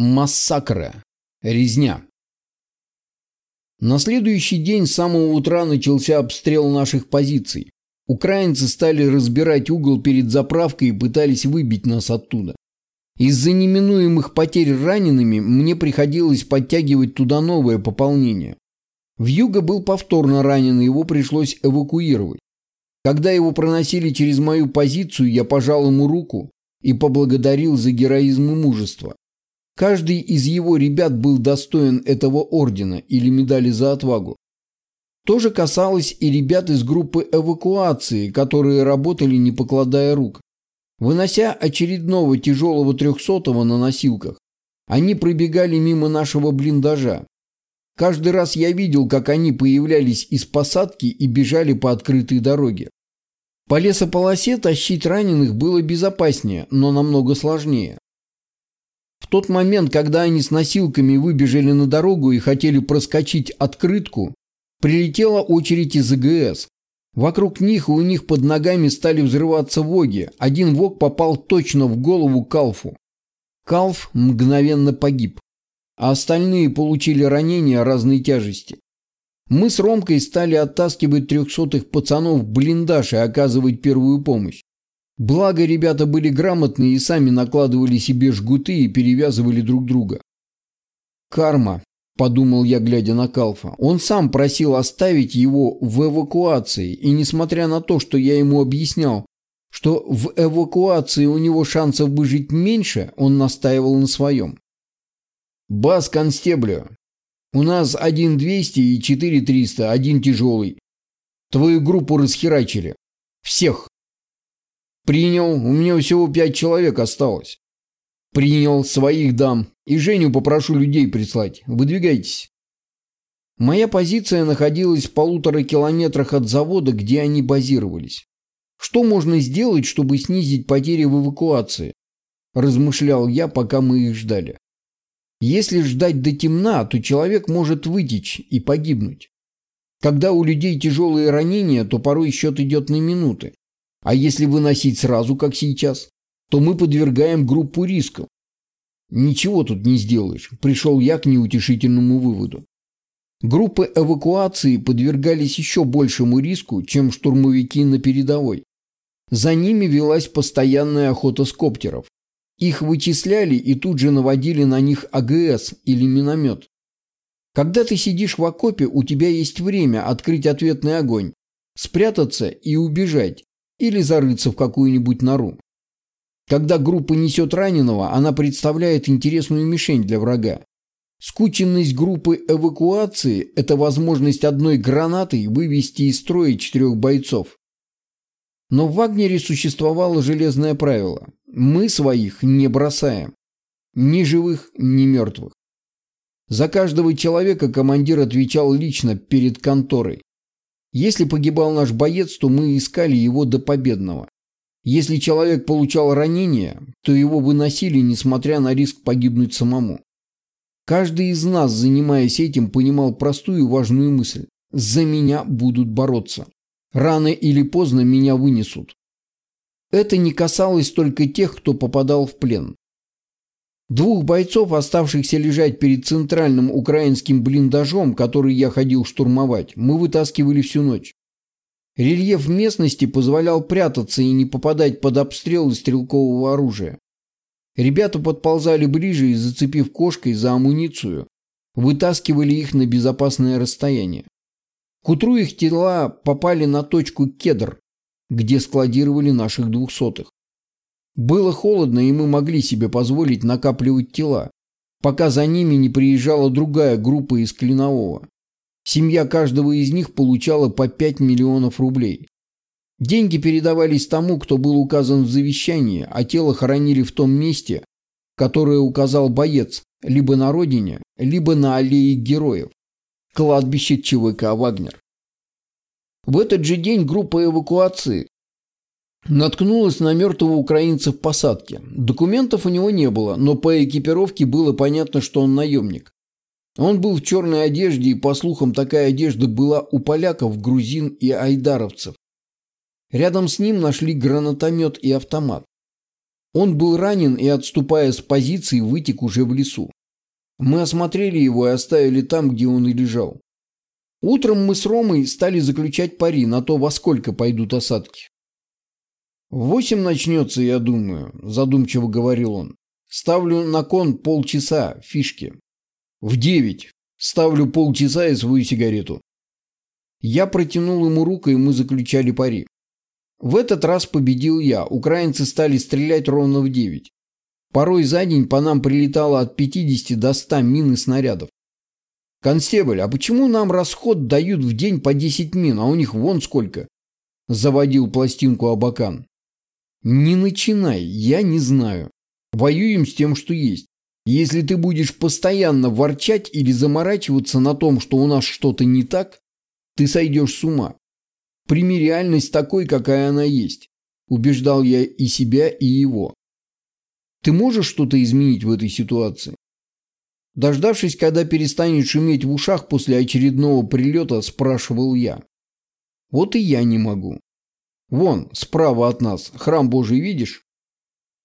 Массакры. Резня. На следующий день с самого утра начался обстрел наших позиций. Украинцы стали разбирать угол перед заправкой и пытались выбить нас оттуда. Из-за неминуемых потерь ранеными мне приходилось подтягивать туда новое пополнение. В юго был повторно ранен, его пришлось эвакуировать. Когда его проносили через мою позицию, я пожал ему руку и поблагодарил за героизм и мужество. Каждый из его ребят был достоин этого ордена или медали за отвагу. То же касалось и ребят из группы эвакуации, которые работали не покладая рук. Вынося очередного тяжелого трехсотого на носилках, они пробегали мимо нашего блиндажа. Каждый раз я видел, как они появлялись из посадки и бежали по открытой дороге. По лесополосе тащить раненых было безопаснее, но намного сложнее. В тот момент, когда они с носилками выбежали на дорогу и хотели проскочить открытку, прилетела очередь из АГС. Вокруг них и у них под ногами стали взрываться воги. Один вог попал точно в голову Калфу. Калф мгновенно погиб, а остальные получили ранения разной тяжести. Мы с Ромкой стали оттаскивать трехсотых пацанов в блиндаж и оказывать первую помощь. Благо, ребята были грамотные и сами накладывали себе жгуты и перевязывали друг друга. «Карма», – подумал я, глядя на Калфа. Он сам просил оставить его в эвакуации, и несмотря на то, что я ему объяснял, что в эвакуации у него шансов выжить меньше, он настаивал на своем. «Бас констеблю. У нас один 200 и четыре 300, один тяжелый. Твою группу расхерачили. Всех. Принял, у меня всего пять человек осталось. Принял, своих дам. И Женю попрошу людей прислать. Выдвигайтесь. Моя позиция находилась в полутора километрах от завода, где они базировались. Что можно сделать, чтобы снизить потери в эвакуации? Размышлял я, пока мы их ждали. Если ждать до темна, то человек может вытечь и погибнуть. Когда у людей тяжелые ранения, то порой счет идет на минуты. А если выносить сразу, как сейчас, то мы подвергаем группу рисков. Ничего тут не сделаешь, пришел я к неутешительному выводу. Группы эвакуации подвергались еще большему риску, чем штурмовики на передовой. За ними велась постоянная охота с коптеров. Их вычисляли и тут же наводили на них АГС или миномет. Когда ты сидишь в окопе, у тебя есть время открыть ответный огонь, спрятаться и убежать, или зарыться в какую-нибудь нору. Когда группа несет раненого, она представляет интересную мишень для врага. Скученность группы эвакуации – это возможность одной гранатой вывести из строя четырех бойцов. Но в Вагнере существовало железное правило – мы своих не бросаем. Ни живых, ни мертвых. За каждого человека командир отвечал лично перед конторой. Если погибал наш боец, то мы искали его до победного. Если человек получал ранение, то его выносили, несмотря на риск погибнуть самому. Каждый из нас, занимаясь этим, понимал простую важную мысль. За меня будут бороться. Рано или поздно меня вынесут. Это не касалось только тех, кто попадал в плен. Двух бойцов, оставшихся лежать перед центральным украинским блиндажом, который я ходил штурмовать, мы вытаскивали всю ночь. Рельеф местности позволял прятаться и не попадать под обстрелы стрелкового оружия. Ребята подползали ближе и, зацепив кошкой за амуницию, вытаскивали их на безопасное расстояние. К утру их тела попали на точку кедр, где складировали наших двухсотых. Было холодно, и мы могли себе позволить накапливать тела, пока за ними не приезжала другая группа из Клинового. Семья каждого из них получала по 5 миллионов рублей. Деньги передавались тому, кто был указан в завещании, а тело хоронили в том месте, которое указал боец, либо на родине, либо на аллее героев. Кладбище ЧВК «Вагнер». В этот же день группа эвакуации Наткнулась на мертвого украинца в посадке. Документов у него не было, но по экипировке было понятно, что он наемник. Он был в черной одежде, и, по слухам, такая одежда была у поляков, грузин и айдаровцев. Рядом с ним нашли гранатомет и автомат. Он был ранен и, отступая с позиции, вытек уже в лесу. Мы осмотрели его и оставили там, где он и лежал. Утром мы с Ромой стали заключать пари на то, во сколько пойдут осадки. «В восемь начнется, я думаю», – задумчиво говорил он. «Ставлю на кон полчаса, фишки. В девять. Ставлю полчаса и свою сигарету». Я протянул ему руку, и мы заключали пари. В этот раз победил я. Украинцы стали стрелять ровно в девять. Порой за день по нам прилетало от 50 до 100 мин и снарядов. «Констебль, а почему нам расход дают в день по 10 мин, а у них вон сколько?» Заводил пластинку Абакан. «Не начинай, я не знаю. Воюем с тем, что есть. Если ты будешь постоянно ворчать или заморачиваться на том, что у нас что-то не так, ты сойдешь с ума. Прими реальность такой, какая она есть. Убеждал я и себя, и его. Ты можешь что-то изменить в этой ситуации? Дождавшись, когда перестанет шуметь в ушах после очередного прилета, спрашивал я. Вот и я не могу. Вон, справа от нас, храм Божий видишь?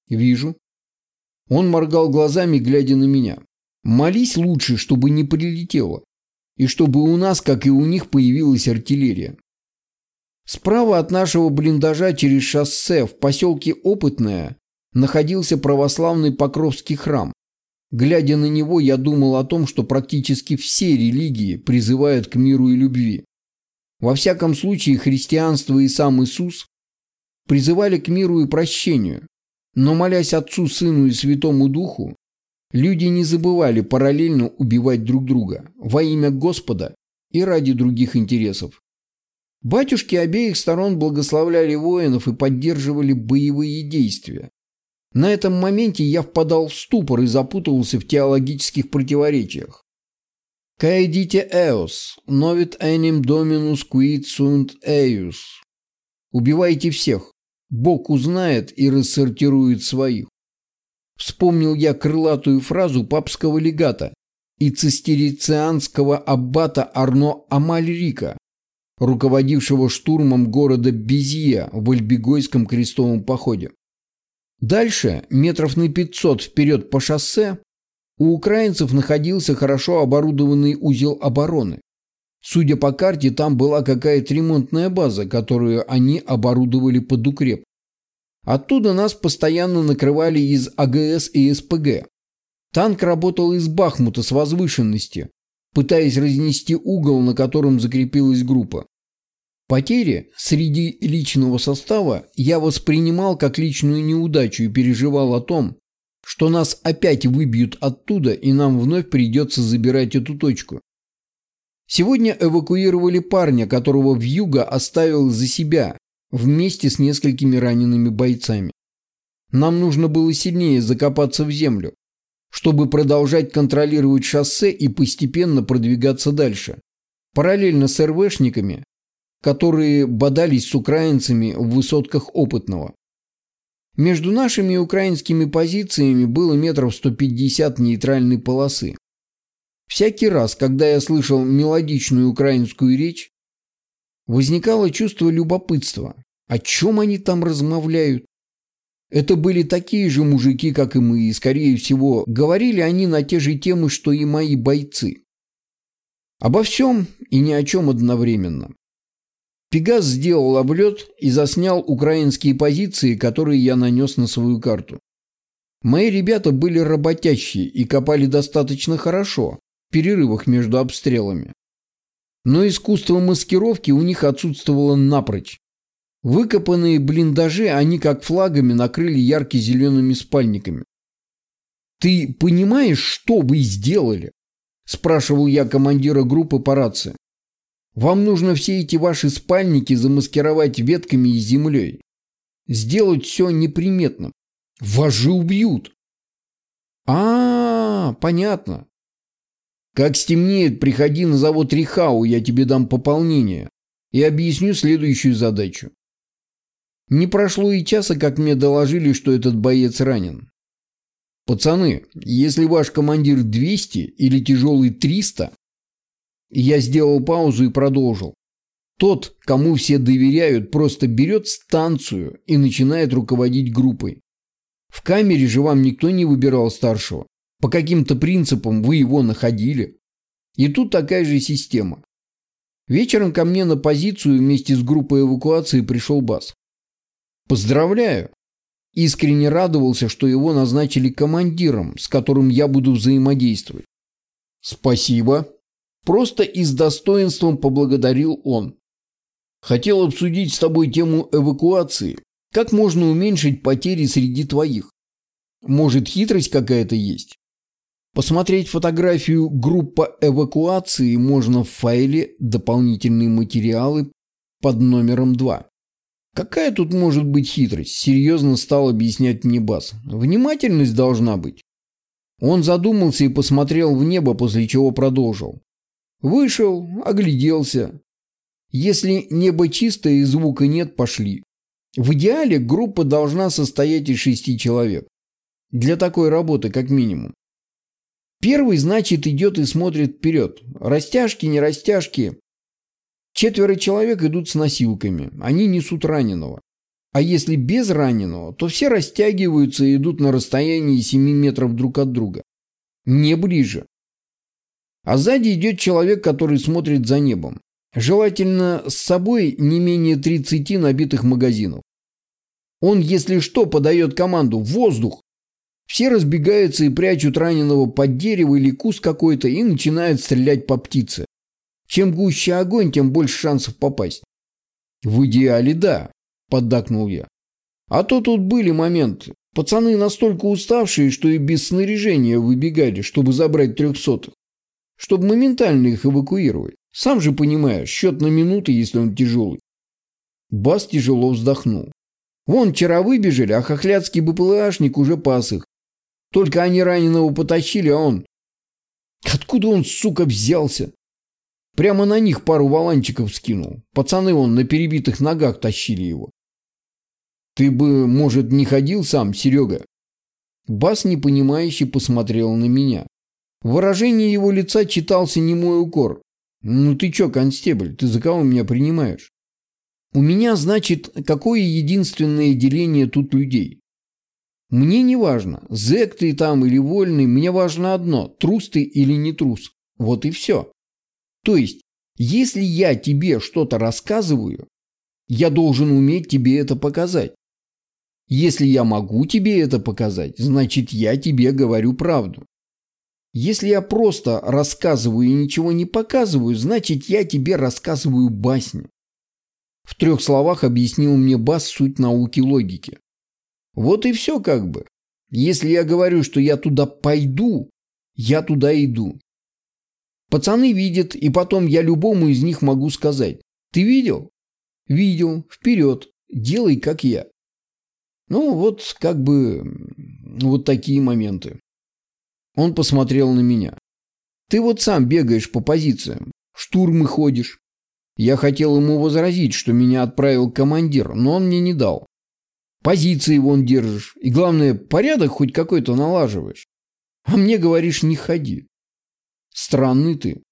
Вижу. Он моргал глазами, глядя на меня. Молись лучше, чтобы не прилетело. И чтобы у нас, как и у них, появилась артиллерия. Справа от нашего блиндажа через шоссе в поселке Опытное находился православный Покровский храм. Глядя на него, я думал о том, что практически все религии призывают к миру и любви. Во всяком случае, христианство и сам Иисус призывали к миру и прощению. Но молясь Отцу, Сыну и Святому Духу, люди не забывали параллельно убивать друг друга во имя Господа и ради других интересов. Батюшки обеих сторон благословляли воинов и поддерживали боевые действия. На этом моменте я впадал в ступор и запутывался в теологических противоречиях. «Caedite eos, novit enim dominus quid sunt eius». «Убивайте всех, Бог узнает и рассортирует своих». Вспомнил я крылатую фразу папского легата и цистерицианского аббата Арно Амальрика, руководившего штурмом города Безия в Альбегойском крестовом походе. Дальше, метров на 500 вперед по шоссе, у украинцев находился хорошо оборудованный узел обороны. Судя по карте, там была какая-то ремонтная база, которую они оборудовали под укреп. Оттуда нас постоянно накрывали из АГС и СПГ. Танк работал из Бахмута с возвышенности, пытаясь разнести угол, на котором закрепилась группа. Потери среди личного состава я воспринимал как личную неудачу и переживал о том, что нас опять выбьют оттуда и нам вновь придется забирать эту точку. Сегодня эвакуировали парня, которого Вьюга оставил за себя вместе с несколькими ранеными бойцами. Нам нужно было сильнее закопаться в землю, чтобы продолжать контролировать шоссе и постепенно продвигаться дальше. Параллельно с РВшниками которые бодались с украинцами в высотках опытного. Между нашими украинскими позициями было метров 150 нейтральной полосы. Всякий раз, когда я слышал мелодичную украинскую речь, возникало чувство любопытства. О чем они там размовляют? Это были такие же мужики, как и мы, и, скорее всего, говорили они на те же темы, что и мои бойцы. Обо всем и ни о чем одновременно. Пегас сделал облет и заснял украинские позиции, которые я нанес на свою карту. Мои ребята были работящие и копали достаточно хорошо в перерывах между обстрелами. Но искусство маскировки у них отсутствовало напрочь. Выкопанные блиндажи они как флагами накрыли ярко-зелеными спальниками. «Ты понимаешь, что вы сделали?» – спрашивал я командира группы по рации. Вам нужно все эти ваши спальники замаскировать ветками и землей. Сделать все неприметным. Вас же убьют. А, -а, -а понятно. Как стемнеет, приходи на завод Рихау, я тебе дам пополнение и объясню следующую задачу. Не прошло и часа, как мне доложили, что этот боец ранен. Пацаны, если ваш командир 200 или тяжелый 300, я сделал паузу и продолжил. Тот, кому все доверяют, просто берет станцию и начинает руководить группой. В камере же вам никто не выбирал старшего. По каким-то принципам вы его находили. И тут такая же система. Вечером ко мне на позицию вместе с группой эвакуации пришел Бас. Поздравляю. Искренне радовался, что его назначили командиром, с которым я буду взаимодействовать. Спасибо. Просто и с достоинством поблагодарил он. Хотел обсудить с тобой тему эвакуации. Как можно уменьшить потери среди твоих? Может, хитрость какая-то есть? Посмотреть фотографию группа эвакуации можно в файле «Дополнительные материалы» под номером 2. Какая тут может быть хитрость? Серьезно стал объяснять мне Бас. Внимательность должна быть. Он задумался и посмотрел в небо, после чего продолжил. Вышел, огляделся. Если небо чистое и звука нет, пошли. В идеале группа должна состоять из шести человек. Для такой работы, как минимум. Первый, значит, идет и смотрит вперед. Растяжки, не растяжки. Четверо человек идут с носилками. Они несут раненого. А если без раненого, то все растягиваются и идут на расстоянии 7 метров друг от друга. Не ближе. А сзади идет человек, который смотрит за небом. Желательно с собой не менее 30 набитых магазинов. Он, если что, подает команду «Воздух!». Все разбегаются и прячут раненого под дерево или куст какой-то и начинают стрелять по птице. Чем гуще огонь, тем больше шансов попасть. В идеале да, поддакнул я. А то тут были моменты. Пацаны настолько уставшие, что и без снаряжения выбегали, чтобы забрать трехсотых. Чтобы моментально их эвакуировать. Сам же понимаешь, счет на минуты, если он тяжелый. Бас тяжело вздохнул. Вон вчера выбежали, а хохлядский БПЛАшник уже пас их. Только они раненого потащили, а он... Откуда он, сука, взялся? Прямо на них пару валанчиков скинул. Пацаны он на перебитых ногах тащили его. Ты бы, может, не ходил сам, Серега? Бас непонимающе посмотрел на меня. В выражении его лица читался немой укор. «Ну ты чё, констебль, ты за кого меня принимаешь?» «У меня, значит, какое единственное деление тут людей?» «Мне не важно, зэк ты там или вольный, мне важно одно, трус ты или не трус. Вот и все. То есть, если я тебе что-то рассказываю, я должен уметь тебе это показать. Если я могу тебе это показать, значит, я тебе говорю правду. Если я просто рассказываю и ничего не показываю, значит, я тебе рассказываю басню. В трех словах объяснил мне Бас суть науки логики. Вот и все как бы. Если я говорю, что я туда пойду, я туда иду. Пацаны видят, и потом я любому из них могу сказать. Ты видел? Видел. Вперед. Делай, как я. Ну, вот как бы вот такие моменты. Он посмотрел на меня. Ты вот сам бегаешь по позициям, штурмы ходишь. Я хотел ему возразить, что меня отправил командир, но он мне не дал. Позиции вон держишь, и главное, порядок хоть какой-то налаживаешь. А мне говоришь, не ходи. Странный ты.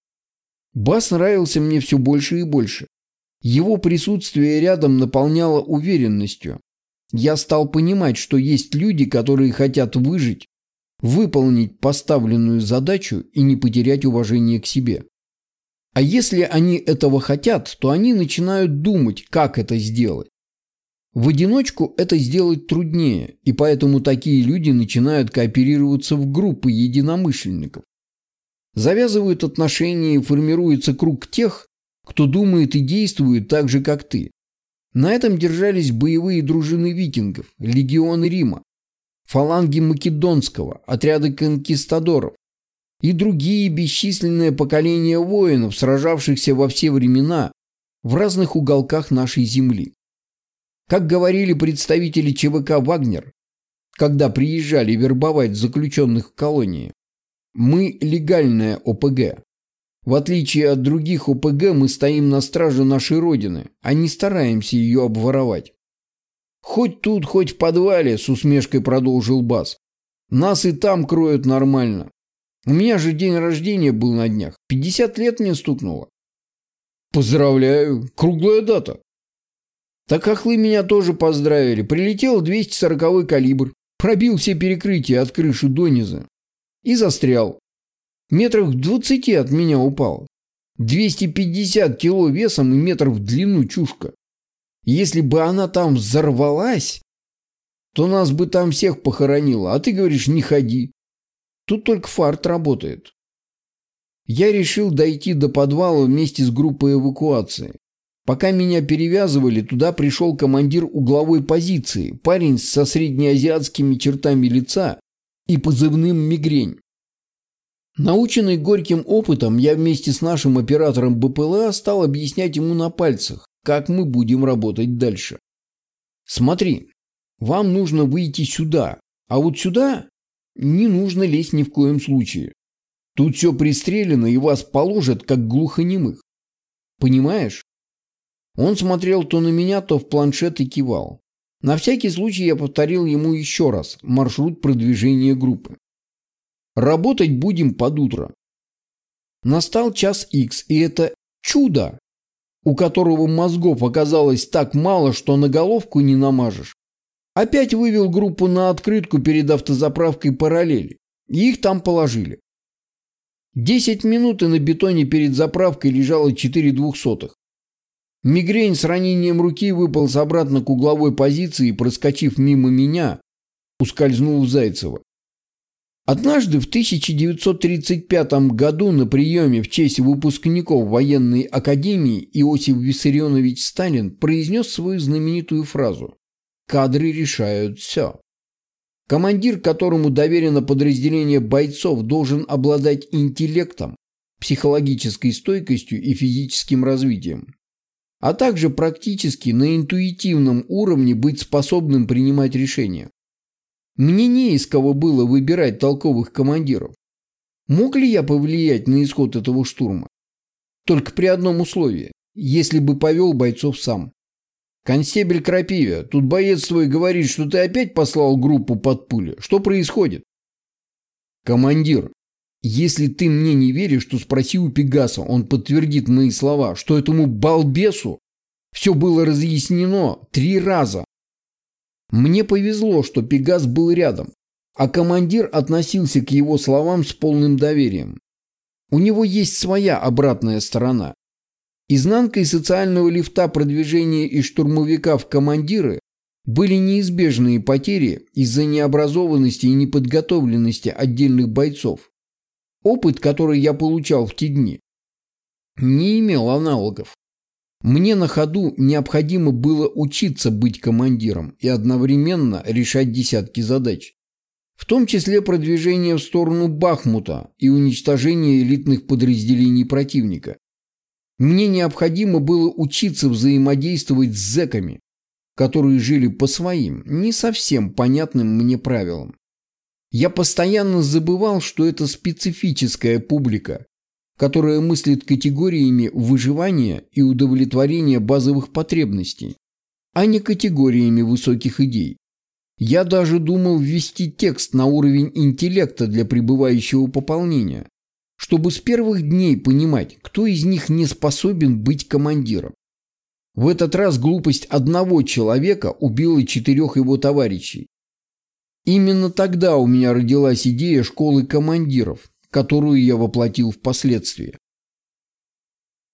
Бас нравился мне все больше и больше. Его присутствие рядом наполняло уверенностью. Я стал понимать, что есть люди, которые хотят выжить выполнить поставленную задачу и не потерять уважение к себе. А если они этого хотят, то они начинают думать, как это сделать. В одиночку это сделать труднее, и поэтому такие люди начинают кооперироваться в группы единомышленников. Завязывают отношения и формируется круг тех, кто думает и действует так же, как ты. На этом держались боевые дружины викингов, легионы Рима, фаланги Македонского, отряды конкистадоров и другие бесчисленные поколения воинов, сражавшихся во все времена в разных уголках нашей земли. Как говорили представители ЧВК «Вагнер», когда приезжали вербовать заключенных в колонии, мы легальная ОПГ. В отличие от других ОПГ мы стоим на страже нашей Родины, а не стараемся ее обворовать. «Хоть тут, хоть в подвале», — с усмешкой продолжил Бас. «Нас и там кроют нормально. У меня же день рождения был на днях. 50 лет мне стукнуло». «Поздравляю. Круглая дата». «Так хохлы меня тоже поздравили. Прилетел 240-й калибр. Пробил все перекрытия от крыши до низа. И застрял. Метров в двадцати от меня упал. 250 кило весом и метр в длину чушка. Если бы она там взорвалась, то нас бы там всех похоронило, а ты говоришь, не ходи. Тут только фарт работает. Я решил дойти до подвала вместе с группой эвакуации. Пока меня перевязывали, туда пришел командир угловой позиции, парень со среднеазиатскими чертами лица и позывным «Мигрень». Наученный горьким опытом, я вместе с нашим оператором БПЛА стал объяснять ему на пальцах, как мы будем работать дальше. Смотри, вам нужно выйти сюда, а вот сюда не нужно лезть ни в коем случае. Тут все пристрелено, и вас положат, как глухонемых. Понимаешь? Он смотрел то на меня, то в планшет и кивал. На всякий случай я повторил ему еще раз маршрут продвижения группы. Работать будем под утро. Настал час X, и это чудо, у которого мозгов оказалось так мало, что на головку не намажешь. Опять вывел группу на открытку перед автозаправкой параллели. И их там положили. Десять минут и на бетоне перед заправкой лежало четыре двухсотых. Мигрень с ранением руки выполз обратно к угловой позиции и, проскочив мимо меня, ускользнул в Зайцево. Однажды в 1935 году на приеме в честь выпускников военной академии Иосиф Виссарионович Сталин произнес свою знаменитую фразу «Кадры решают все». Командир, которому доверено подразделение бойцов, должен обладать интеллектом, психологической стойкостью и физическим развитием, а также практически на интуитивном уровне быть способным принимать решения. Мне не из кого было выбирать толковых командиров. Мог ли я повлиять на исход этого штурма? Только при одном условии, если бы повел бойцов сам. «Констебель Крапивя, тут боец твой говорит, что ты опять послал группу под пули. Что происходит?» «Командир, если ты мне не веришь, то спроси у Пегаса, он подтвердит мои слова, что этому балбесу все было разъяснено три раза. Мне повезло, что Пегас был рядом, а командир относился к его словам с полным доверием. У него есть своя обратная сторона. Изнанкой социального лифта продвижения из штурмовика в командиры были неизбежные потери из-за необразованности и неподготовленности отдельных бойцов. Опыт, который я получал в те дни, не имел аналогов. Мне на ходу необходимо было учиться быть командиром и одновременно решать десятки задач. В том числе продвижение в сторону Бахмута и уничтожение элитных подразделений противника. Мне необходимо было учиться взаимодействовать с зэками, которые жили по своим, не совсем понятным мне правилам. Я постоянно забывал, что это специфическая публика, которая мыслит категориями выживания и удовлетворения базовых потребностей, а не категориями высоких идей. Я даже думал ввести текст на уровень интеллекта для пребывающего пополнения, чтобы с первых дней понимать, кто из них не способен быть командиром. В этот раз глупость одного человека убила четырех его товарищей. Именно тогда у меня родилась идея школы командиров, которую я воплотил впоследствии.